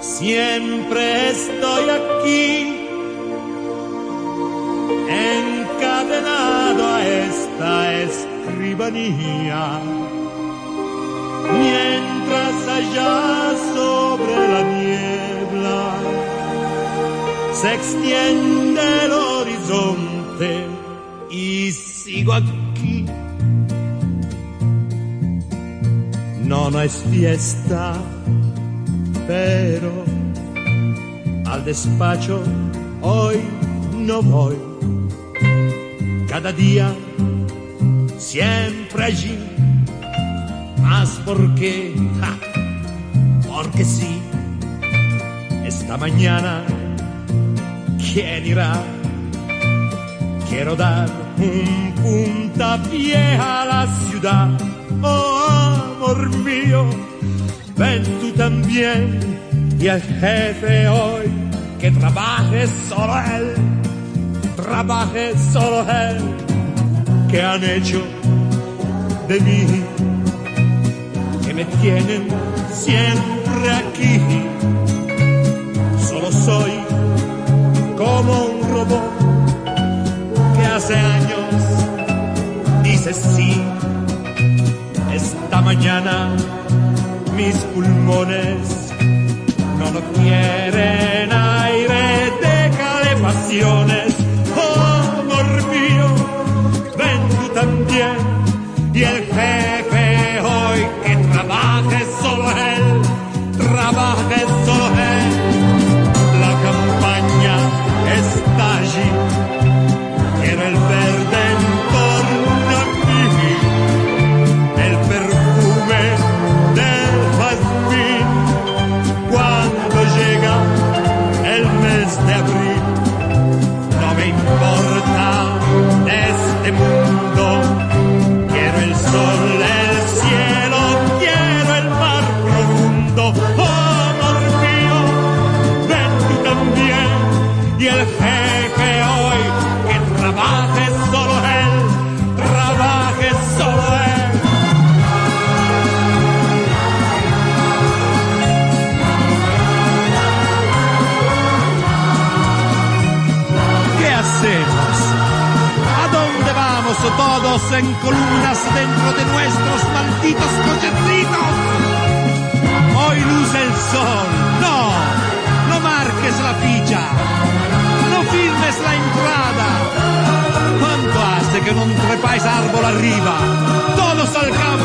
Siempre estoy aquí, encadenado a esta escribanía. Mientras allá sobre la niebla se extiende el horizonte y sigo aquí. No, no es fiesta, pero al despacho hoy no voy. Cada día, siempre allí. Más porque, ja, porque sí. Esta mañana, ¿quién irá? Quiero dar un puntapié a la ciudad. Oh, amor mío, ven tú también. Y el jefe hoy, que trabaje solo él, trabaje solo él, que han hecho de mí, que me tienen siempre aquí. Solo soy como un robot que hace años dice sí. Esta mañana mis pulmones no quieren aire de calefacciones. Todos en columnas dentro de nuestros malditos cochecitos? Hoy luce el sol. No, no marques la ficha. No firmes la entrada. ¿Cuánto hace que no trepáis árbol arriba? Todos al campo